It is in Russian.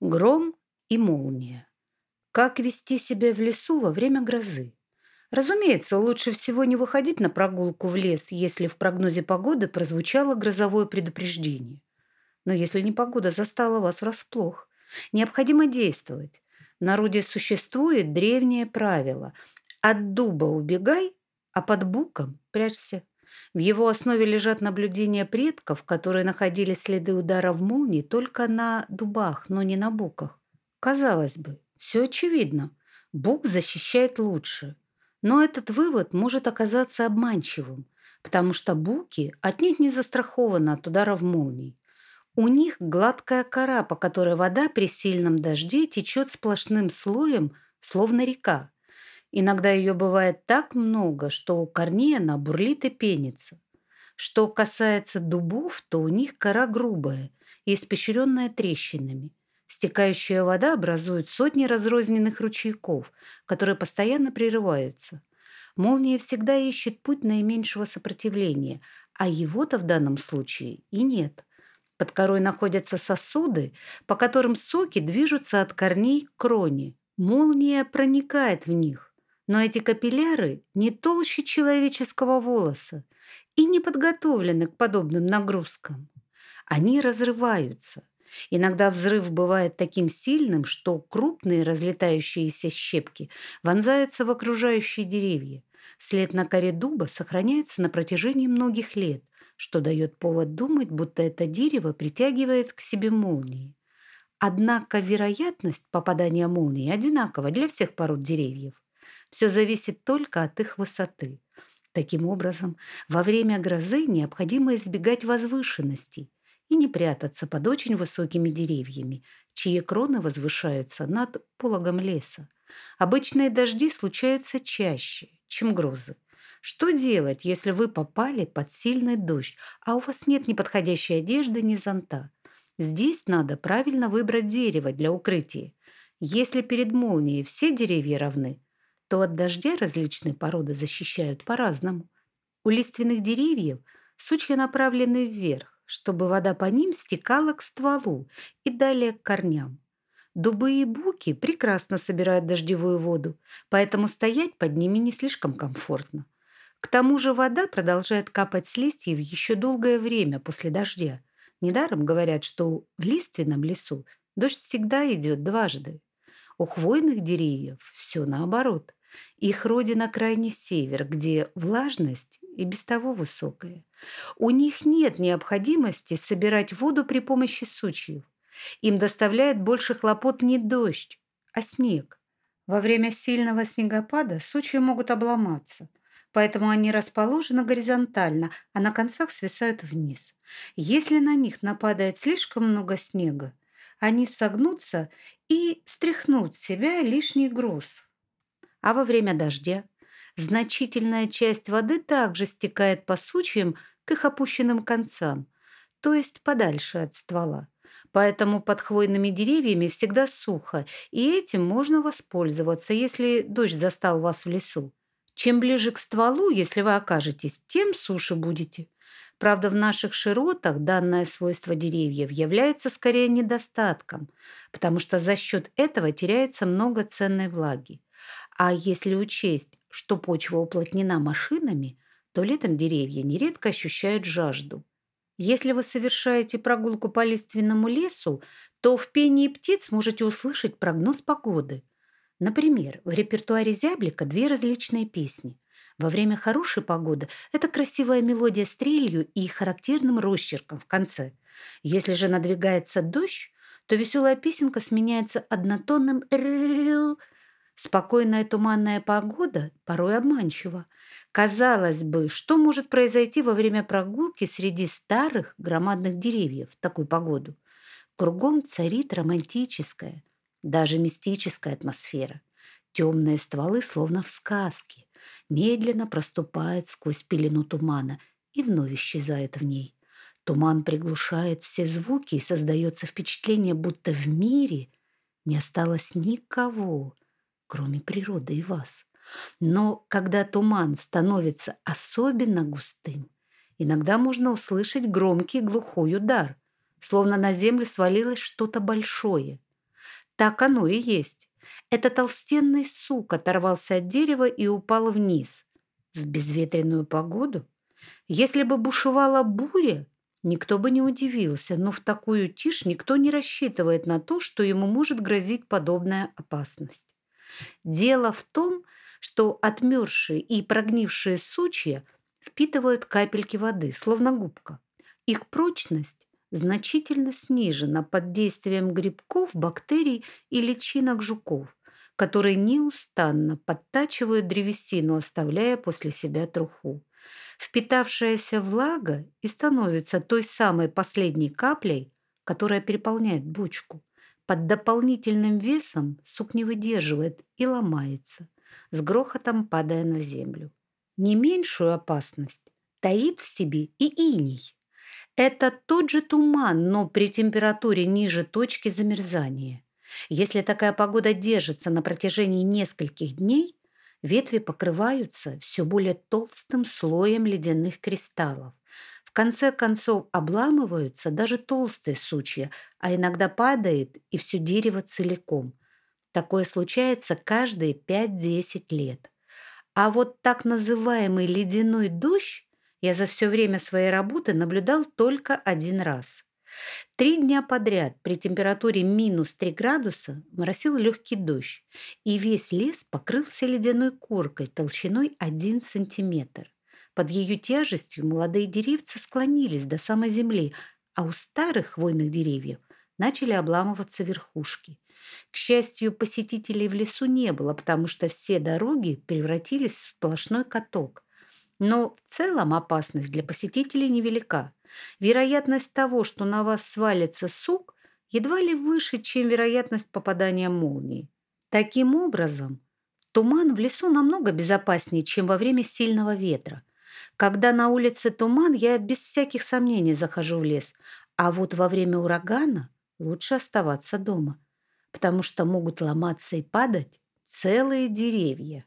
Гром и молния. Как вести себя в лесу во время грозы? Разумеется, лучше всего не выходить на прогулку в лес, если в прогнозе погоды прозвучало грозовое предупреждение. Но если непогода застала вас врасплох, необходимо действовать. В народе существует древнее правило «от дуба убегай, а под буком прячься». В его основе лежат наблюдения предков, которые находили следы удара в молнии только на дубах, но не на буках. Казалось бы, все очевидно. Бук защищает лучше. Но этот вывод может оказаться обманчивым, потому что буки отнюдь не застрахованы от ударов молний. У них гладкая кора, по которой вода при сильном дожде течет сплошным слоем, словно река. Иногда ее бывает так много, что у корней она бурлит и пенится. Что касается дубов, то у них кора грубая и испещренная трещинами. Стекающая вода образует сотни разрозненных ручейков, которые постоянно прерываются. Молния всегда ищет путь наименьшего сопротивления, а его-то в данном случае и нет. Под корой находятся сосуды, по которым соки движутся от корней к кроне. Молния проникает в них, но эти капилляры не толще человеческого волоса и не подготовлены к подобным нагрузкам. Они разрываются. Иногда взрыв бывает таким сильным, что крупные разлетающиеся щепки вонзаются в окружающие деревья. След на коре дуба сохраняется на протяжении многих лет, что дает повод думать, будто это дерево притягивает к себе молнии. Однако вероятность попадания молнии одинакова для всех пород деревьев. Все зависит только от их высоты. Таким образом, во время грозы необходимо избегать возвышенностей и не прятаться под очень высокими деревьями, чьи кроны возвышаются над пологом леса. Обычные дожди случаются чаще, чем грозы. Что делать, если вы попали под сильный дождь, а у вас нет ни подходящей одежды, ни зонта? Здесь надо правильно выбрать дерево для укрытия. Если перед молнией все деревья равны, то от дождя различные породы защищают по-разному. У лиственных деревьев сучья направлены вверх, чтобы вода по ним стекала к стволу и далее к корням. Дубы и буки прекрасно собирают дождевую воду, поэтому стоять под ними не слишком комфортно. К тому же вода продолжает капать с листьев еще долгое время после дождя. Недаром говорят, что в лиственном лесу дождь всегда идет дважды. У хвойных деревьев все наоборот. Их родина крайний север, где влажность и без того высокая. У них нет необходимости собирать воду при помощи сучьев. Им доставляет больше хлопот не дождь, а снег. Во время сильного снегопада сучья могут обломаться, поэтому они расположены горизонтально, а на концах свисают вниз. Если на них нападает слишком много снега, они согнутся и стряхнут с себя лишний груз. А во время дождя значительная часть воды также стекает по сучьям к их опущенным концам, то есть подальше от ствола. Поэтому под хвойными деревьями всегда сухо, и этим можно воспользоваться, если дождь застал вас в лесу. Чем ближе к стволу, если вы окажетесь, тем суше будете. Правда, в наших широтах данное свойство деревьев является скорее недостатком, потому что за счет этого теряется много ценной влаги. А если учесть, что почва уплотнена машинами, то летом деревья нередко ощущают жажду. Если вы совершаете прогулку по лиственному лесу, то в пении птиц можете услышать прогноз погоды. Например, в репертуаре зяблика две различные песни. Во время хорошей погоды это красивая мелодия стрелью и характерным росчерком в конце. Если же надвигается дождь, то веселая песенка сменяется однотонным «рю», Спокойная туманная погода порой обманчива. Казалось бы, что может произойти во время прогулки среди старых громадных деревьев в такую погоду? Кругом царит романтическая, даже мистическая атмосфера. Темные стволы, словно в сказке, медленно проступают сквозь пелену тумана и вновь исчезает в ней. Туман приглушает все звуки и создается впечатление, будто в мире не осталось никого, кроме природы и вас. Но когда туман становится особенно густым, иногда можно услышать громкий глухой удар, словно на землю свалилось что-то большое. Так оно и есть. Это толстенный сук оторвался от дерева и упал вниз. В безветренную погоду? Если бы бушевала буря, никто бы не удивился, но в такую тишь никто не рассчитывает на то, что ему может грозить подобная опасность. Дело в том, что отмерзшие и прогнившие сучья впитывают капельки воды, словно губка. Их прочность значительно снижена под действием грибков, бактерий и личинок жуков, которые неустанно подтачивают древесину, оставляя после себя труху. Впитавшаяся влага и становится той самой последней каплей, которая переполняет бочку. Под дополнительным весом сук не выдерживает и ломается, с грохотом падая на землю. Не меньшую опасность таит в себе и иней. Это тот же туман, но при температуре ниже точки замерзания. Если такая погода держится на протяжении нескольких дней, ветви покрываются все более толстым слоем ледяных кристаллов. Конце концов обламываются даже толстые сучья, а иногда падает и все дерево целиком. Такое случается каждые 5-10 лет. А вот так называемый ледяной дождь я за все время своей работы наблюдал только один раз. Три дня подряд при температуре минус 3 градуса моросил легкий дождь, и весь лес покрылся ледяной коркой толщиной 1 сантиметр. Под ее тяжестью молодые деревца склонились до самой земли, а у старых хвойных деревьев начали обламываться верхушки. К счастью, посетителей в лесу не было, потому что все дороги превратились в сплошной каток. Но в целом опасность для посетителей невелика. Вероятность того, что на вас свалится сук, едва ли выше, чем вероятность попадания молнии. Таким образом, туман в лесу намного безопаснее, чем во время сильного ветра. Когда на улице туман, я без всяких сомнений захожу в лес, а вот во время урагана лучше оставаться дома, потому что могут ломаться и падать целые деревья.